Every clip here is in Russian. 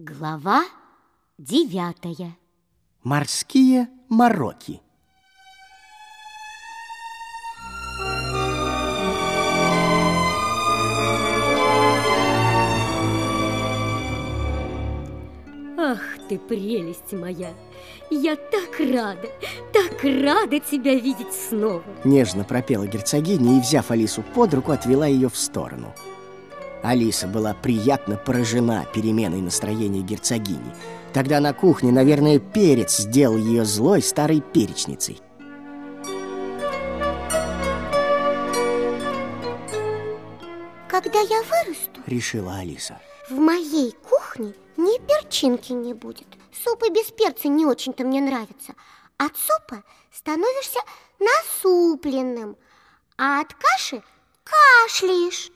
Глава девятая. Морские мороки. Ах ты, прелесть моя! Я так рада, так рада тебя видеть снова. Нежно пропела герцогиня и, взяв Алису под руку, отвела ее в сторону. Алиса была приятно поражена переменой настроения герцогини. Тогда на кухне, наверное, перец сделал ее злой старой перечницей. Когда я вырасту, Решила Алиса. в моей кухне ни перчинки не будет. Супы без перца не очень-то мне нравятся. От супа становишься насупленным, а от каши кашляешь.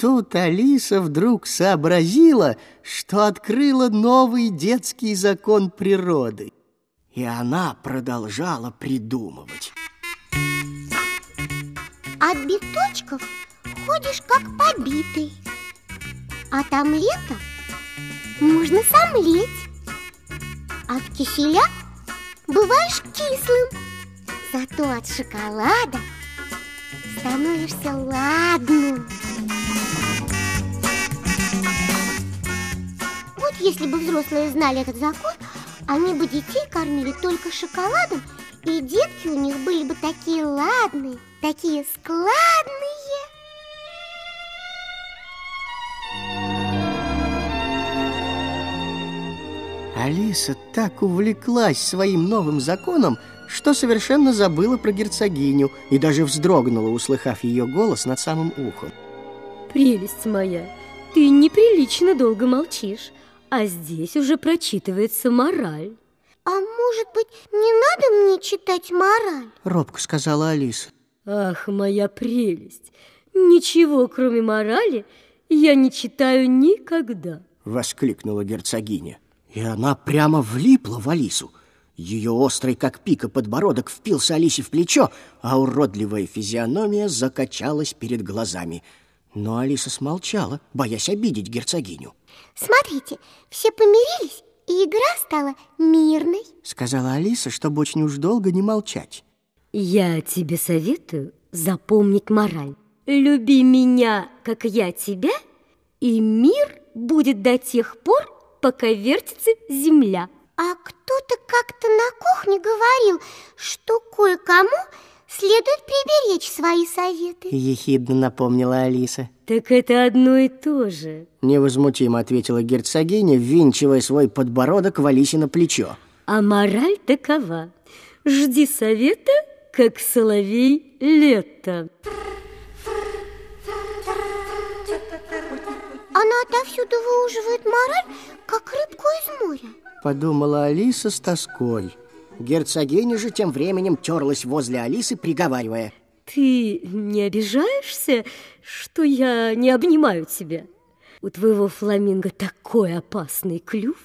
Тут Алиса вдруг сообразила, что открыла новый детский закон природы. И она продолжала придумывать. От биточков ходишь как побитый. От омлета можно сомлеть. От киселя бываешь кислым. Зато от шоколада становишься ладным. Вот если бы взрослые знали этот закон, они бы детей кормили только шоколадом, и детки у них были бы такие ладные, такие складные. Алиса так увлеклась своим новым законом, что совершенно забыла про герцогиню и даже вздрогнула, услыхав ее голос над самым ухом. Прелесть моя, ты неприлично долго молчишь, а здесь уже прочитывается мораль. А может быть, не надо мне читать мораль? Робко сказала Алиса. Ах, моя прелесть! Ничего, кроме морали, я не читаю никогда. Воскликнула герцогиня. И она прямо влипла в Алису. Ее острый, как пика, подбородок впился Алисе в плечо, а уродливая физиономия закачалась перед глазами. Но Алиса смолчала, боясь обидеть герцогиню. Смотрите, все помирились, и игра стала мирной. Сказала Алиса, чтобы очень уж долго не молчать. Я тебе советую запомнить мораль. Люби меня, как я тебя, и мир будет до тех пор, пока вертится земля. А кто-то как-то на кухне говорил, что кое-кому следует приберечь свои советы. Ехидно напомнила Алиса. Так это одно и то же. Невозмутимо ответила герцогиня, ввинчивая свой подбородок в Алисе на плечо. А мораль такова. Жди совета, как соловей лето. Она отовсюду выуживает мораль, как рыбку из моря. Подумала Алиса с тоской. Герцогиня же тем временем терлась возле Алисы, приговаривая. Ты не обижаешься, что я не обнимаю тебя? У твоего фламинго такой опасный клюв.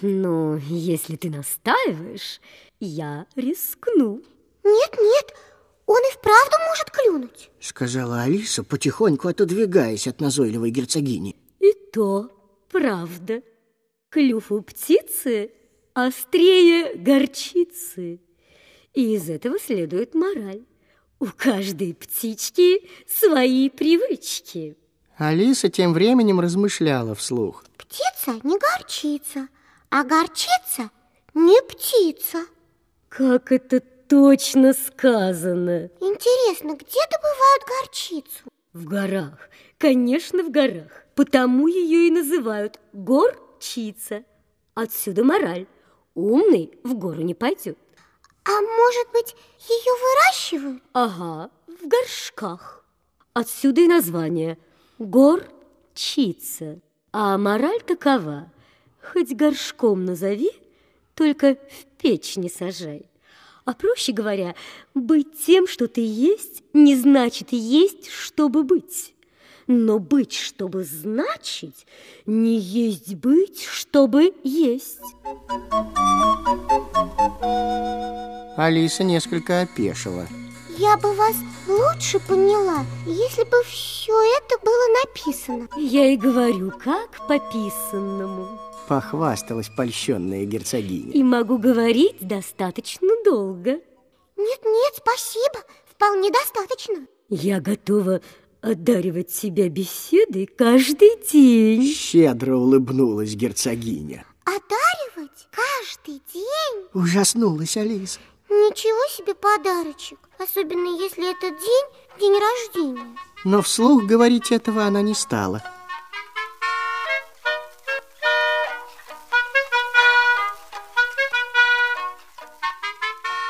Но если ты настаиваешь, я рискну. Нет-нет, он и вправду может клюнуть. Сказала Алиса, потихоньку отодвигаясь от назойливой герцогини. И то правда. Клюв у птицы острее горчицы. И из этого следует мораль. У каждой птички свои привычки. Алиса тем временем размышляла вслух. Птица не горчица, а горчица не птица. Как это точно сказано. Интересно, где добывают горчицу? В горах, конечно, в горах. Потому ее и называют горчица. Отсюда мораль. Умный в гору не пойдет. А может быть, ее выращивают? Ага, в горшках. Отсюда и название горчица. А мораль такова. Хоть горшком назови, только в печь не сажай. А проще говоря, быть тем, что ты есть, не значит есть, чтобы быть. Но быть, чтобы значить, не есть быть, чтобы есть. Алиса несколько опешила. Я бы вас лучше поняла, если бы все это было написано. Я и говорю, как по писанному. Похвасталась польщенная герцогиня. И могу говорить достаточно долго. Нет-нет, спасибо, вполне достаточно. Я готова одаривать себя беседой каждый день. Щедро улыбнулась герцогиня. Одаривать каждый день? Ужаснулась Алиса. Ничего себе подарочек, особенно если этот день день рождения. Но вслух говорить этого она не стала.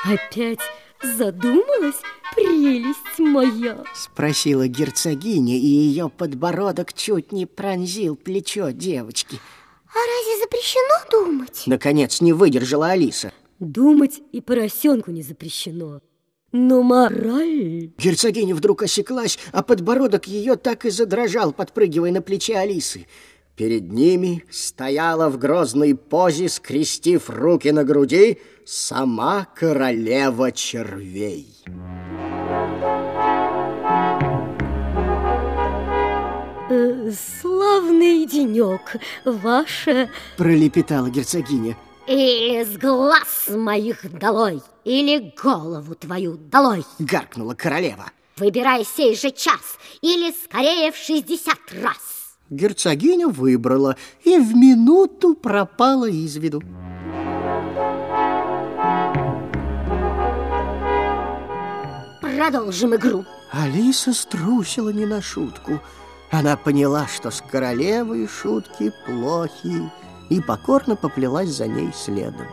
Опять задумалась прелесть моя? Спросила герцогиня, и ее подбородок чуть не пронзил плечо девочки. А разве запрещено думать? Наконец не выдержала Алиса. Думать и поросенку не запрещено. Но мораль... Герцогиня вдруг осеклась, а подбородок ее так и задрожал, подпрыгивая на плече Алисы. Перед ними стояла в грозной позе, скрестив руки на груди, сама королева червей. Э, славный денек, ваша... Пролепетала герцогиня. Или с глаз моих долой, или голову твою долой. Гаркнула королева. Выбирай сей же час, или скорее в шестьдесят раз. Герцогиня выбрала и в минуту пропала из виду. Продолжим игру. Алиса струсила не на шутку. Она поняла, что с королевой шутки плохи, и покорно поплелась за ней следом.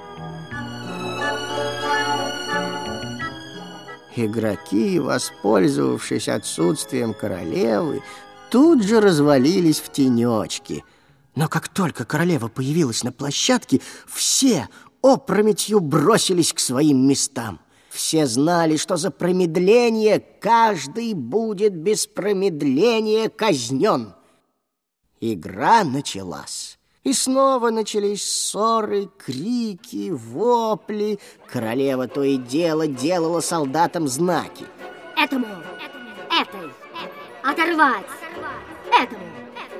Игроки, воспользовавшись отсутствием королевы, тут же развалились в тенечки. Но как только королева появилась на площадке, все опрометью бросились к своим местам. Все знали, что за промедление каждый будет без промедления казнен. Игра началась. И снова начались ссоры, крики, вопли. Королева то и дело делала солдатам знаки. Этому, этой, оторвать,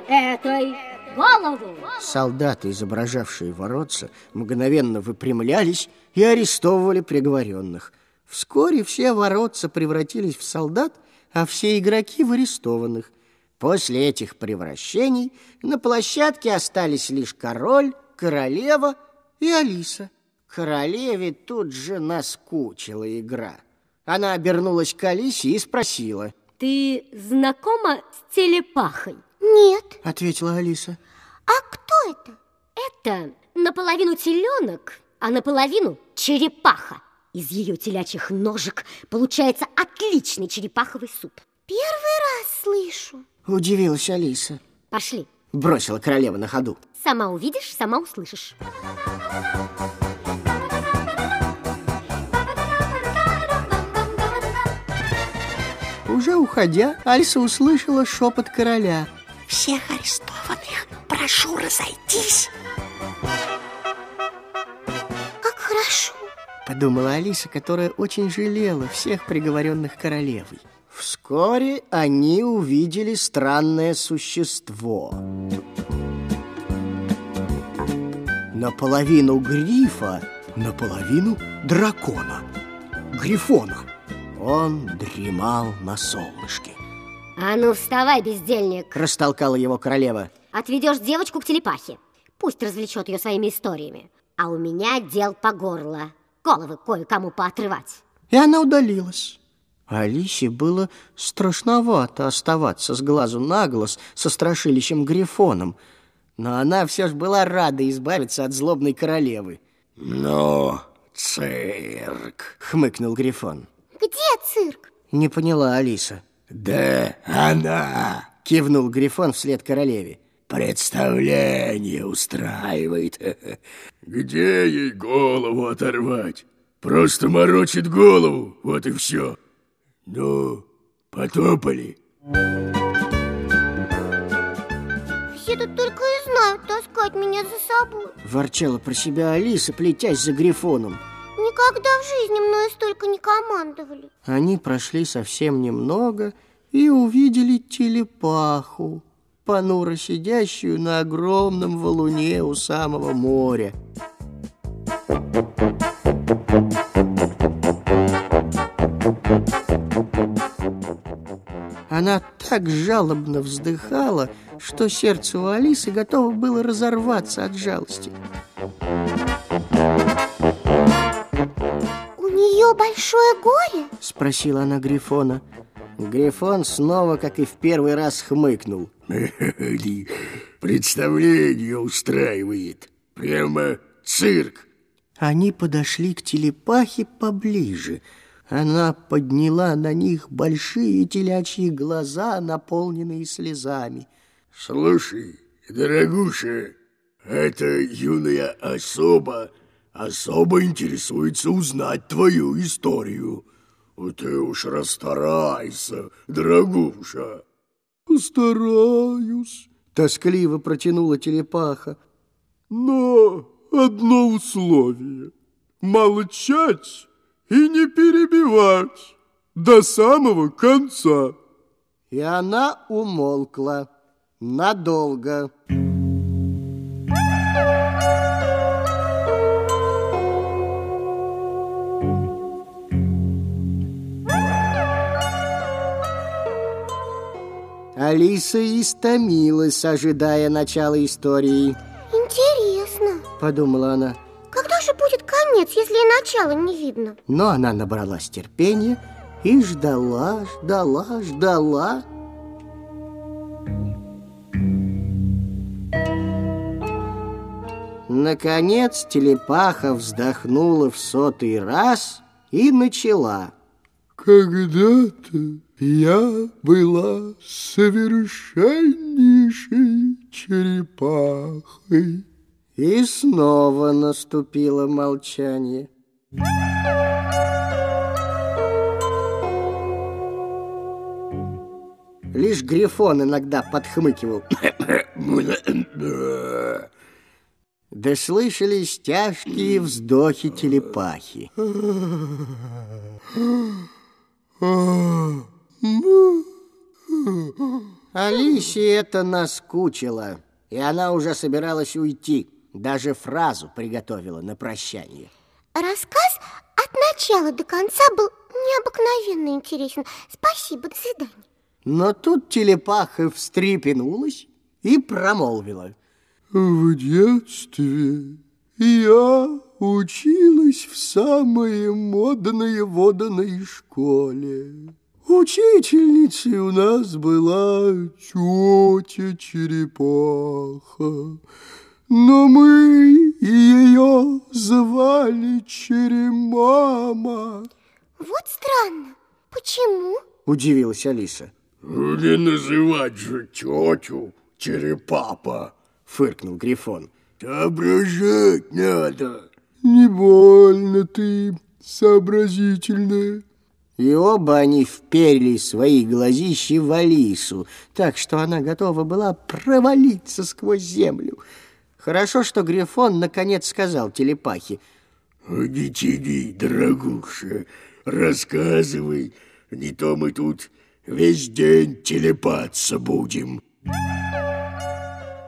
этой, голову. Солдаты, изображавшие воротца, мгновенно выпрямлялись и арестовывали приговоренных. Вскоре все воротца превратились в солдат, а все игроки в арестованных. После этих превращений на площадке остались лишь король, королева и Алиса. Королеве тут же наскучила игра. Она обернулась к Алисе и спросила. Ты знакома с телепахой? Нет. Ответила Алиса. А кто это? Это наполовину теленок, а наполовину черепаха. Из ее телячьих ножек получается отличный черепаховый суп. Первый раз слышу. Удивилась Алиса. Пошли. Бросила королева на ходу. Сама увидишь, сама услышишь. Уже уходя, Алиса услышала шепот короля. Всех арестованных прошу разойтись. Как хорошо. Подумала Алиса, которая очень жалела всех приговоренных королевой. Вскоре они увидели странное существо. Наполовину грифа, наполовину дракона. Грифона. Он дремал на солнышке. А ну вставай, бездельник. Растолкала его королева. Отведешь девочку к телепахе. Пусть развлечет ее своими историями. А у меня дел по горло. Головы кое-кому поотрывать. И она удалилась. Алисе было страшновато оставаться с глазу на глаз со страшилищем Грифоном, но она все же была рада избавиться от злобной королевы. «Ну, цирк!» — хмыкнул Грифон. Где цирк? Не поняла Алиса. «Да она!» — кивнул Грифон вслед королеве. «Представление устраивает. Где ей голову оторвать? Просто морочит голову, вот и все. Ну, потопали». Все тут только и знают таскать меня за собой. Ворчала про себя Алиса, плетясь за Грифоном. Никогда в жизни мною столько не командовали. Они прошли совсем немного и увидели телепаху, понуро сидящую на огромном валуне у самого моря. Она так жалобно вздыхала, что сердце у Алисы готово было разорваться от жалости. Нее большое горе? Спросила она Грифона. Грифон снова, как и в первый раз, хмыкнул. Представление устраивает. Прямо цирк. Они подошли к телепахе поближе. Она подняла на них большие телячьи глаза, наполненные слезами. Слушай, дорогуша, эта юная особа особо интересуется узнать твою историю. Ты уж расстарайся, дорогуша. Постараюсь, тоскливо протянула телепаха. Но одно условие. Молчать и не перебивать до самого конца. И она умолкла надолго. Алиса истомилась, ожидая начала истории. Интересно, Подумала она. когда же будет конец, если и начала не видно? Но она набралась терпения и ждала, ждала, ждала. Наконец телепаха вздохнула в сотый раз и начала. Когда-то я была совершеннейшей черепахой. И снова наступило молчание. Лишь Грифон иногда подхмыкивал. Да слышались тяжкие вздохи телепахи. Алисе это наскучило, и она уже собиралась уйти. Даже фразу приготовила на прощание. Рассказ от начала до конца был необыкновенно интересен. Спасибо, до свидания. Но тут телепаха встрепенулась и промолвила. В детстве я училась в самой модной водной школе. Учительницей у нас была тетя Черепаха, но мы ее звали Черемама. Вот странно. Почему? Удивилась Алиса. Не называть же тетю черепапа, Фыркнул Грифон. Соображать надо. Не больно ты сообразительная. И оба они вперли свои глазищи в Алису, так что она готова была провалиться сквозь землю. Хорошо, что Грифон наконец сказал телепахе. Не тяни, дорогуша, рассказывай, не то мы тут весь день телепаться будем.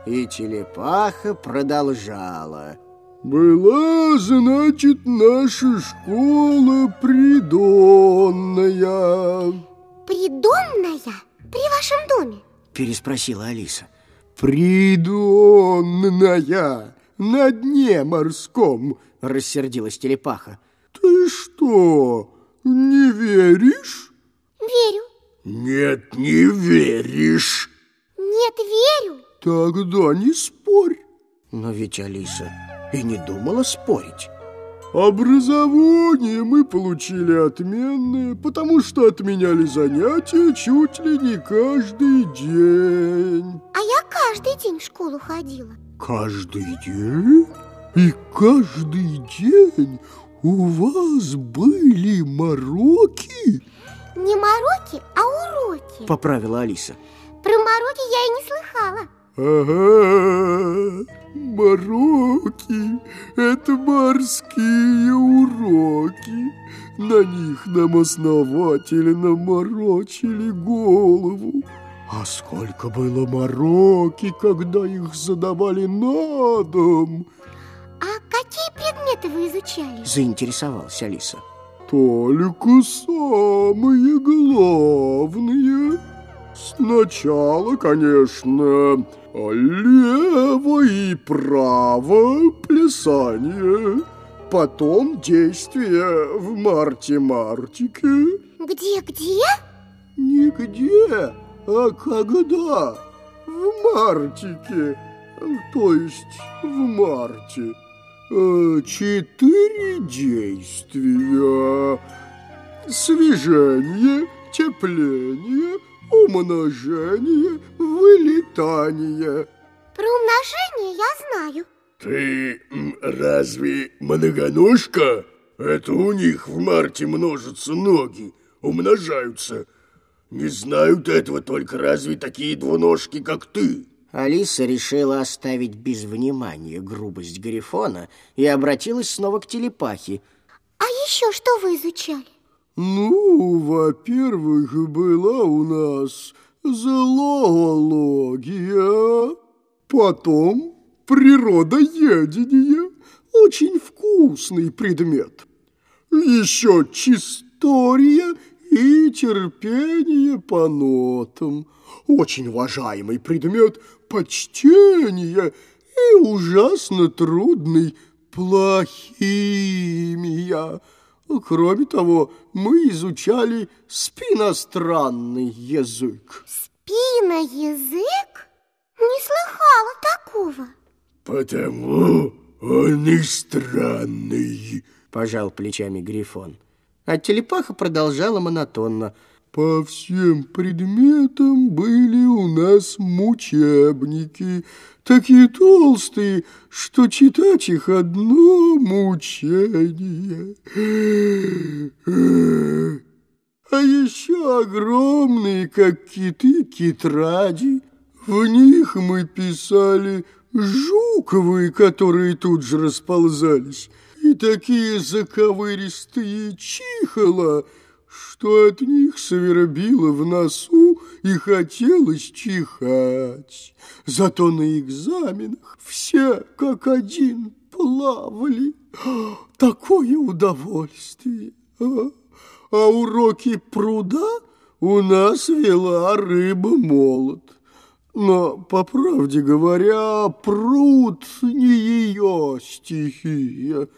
И телепаха продолжала. Была, значит, наша школа придонная. Придомная? При вашем доме? Переспросила Алиса. Придонная на дне морском. Рассердилась телепаха. Ты что, не веришь? Верю. Нет, не веришь. Нет, верю. Тогда не спорь. Но ведь Алиса и не думала спорить. Образование мы получили отменное, потому что отменяли занятия чуть ли не каждый день. А я каждый день в школу ходила. Каждый день? И каждый день у вас были мороки? Не мороки, а уроки. Поправила Алиса. Про мороки я и не слыхала. Ага, мороки – это морские уроки. На них нам основатели наморочили голову. А сколько было мороки, когда их задавали на дом. А какие предметы вы изучали? Заинтересовалась Алиса. Только самые главные. Сначала, конечно, лево и право плясание. Потом действие в марте-мартике. Где-где? Нигде, а когда? В мартике, то есть в марте. Э, Четыре действия. Свежение, тепление, умножение, вылетание. Про умножение я знаю. Ты разве многоножка? Это у них в марте множатся ноги, умножаются. Не знают этого только разве такие двуножки, как ты. Алиса решила оставить без внимания грубость Грифона и обратилась снова к телепахе. А еще что вы изучали? Ну, во-первых, была у нас зоология, потом природоедение, очень вкусный предмет. Еще чистория и терпение по нотам. Очень уважаемый предмет почтения и ужасно трудный плохимия. Кроме того, мы изучали спиностранный язык. Спиноязык? Не слыхала такого. Потому он и странный. Пожал плечами Грифон. А телепаха продолжала монотонно. По всем предметам были у нас мучебники, такие толстые, что читать их одно мучение. А еще огромные, как киты, китради. В них мы писали жуковые, которые тут же расползались, и такие заковыристые чихала, что от них свербило в носу и хотелось чихать. Зато на экзаменах все как один плавали. Такое удовольствие! А, а уроки пруда у нас вела рыба-молот. Но, по правде говоря, пруд не ее стихия.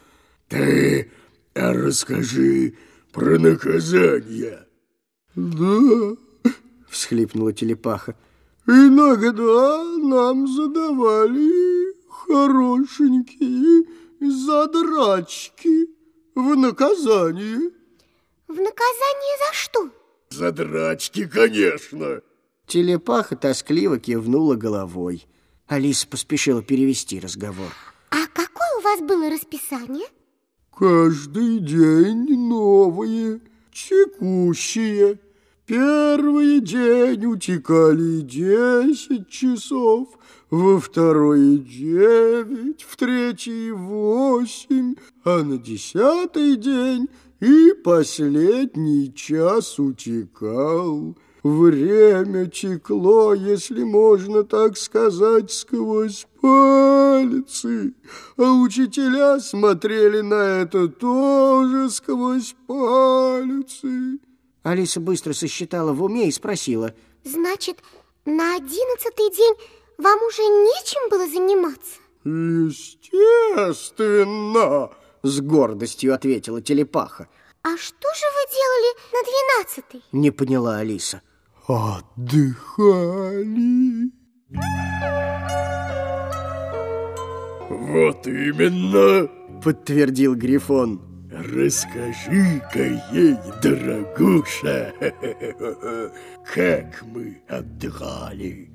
Ты расскажи про наказание. Да, Всхлипнула телепаха. иногда нам задавали хорошенькие задрачки в наказание. В наказание за что? За драчки, конечно. Телепаха тоскливо кивнула головой. Алиса поспешила перевести разговор. А какое у вас было расписание? Каждый день новые, текущие. Первый день утекали десять часов, во второй девять, в третий восемь, а на десятый день и последний час утекал. Время текло, если можно так сказать, сквозь пальцы, а учителя смотрели на это тоже сквозь пальцы. Алиса быстро сосчитала в уме и спросила. Значит, на одиннадцатый день вам уже нечем было заниматься? Естественно, С гордостью ответила телепаха. А что же вы делали на двенадцатый? Не поняла Алиса. отдыхали. Вот именно. Подтвердил Грифон. Расскажи-ка ей, дорогуша, как мы отдыхали.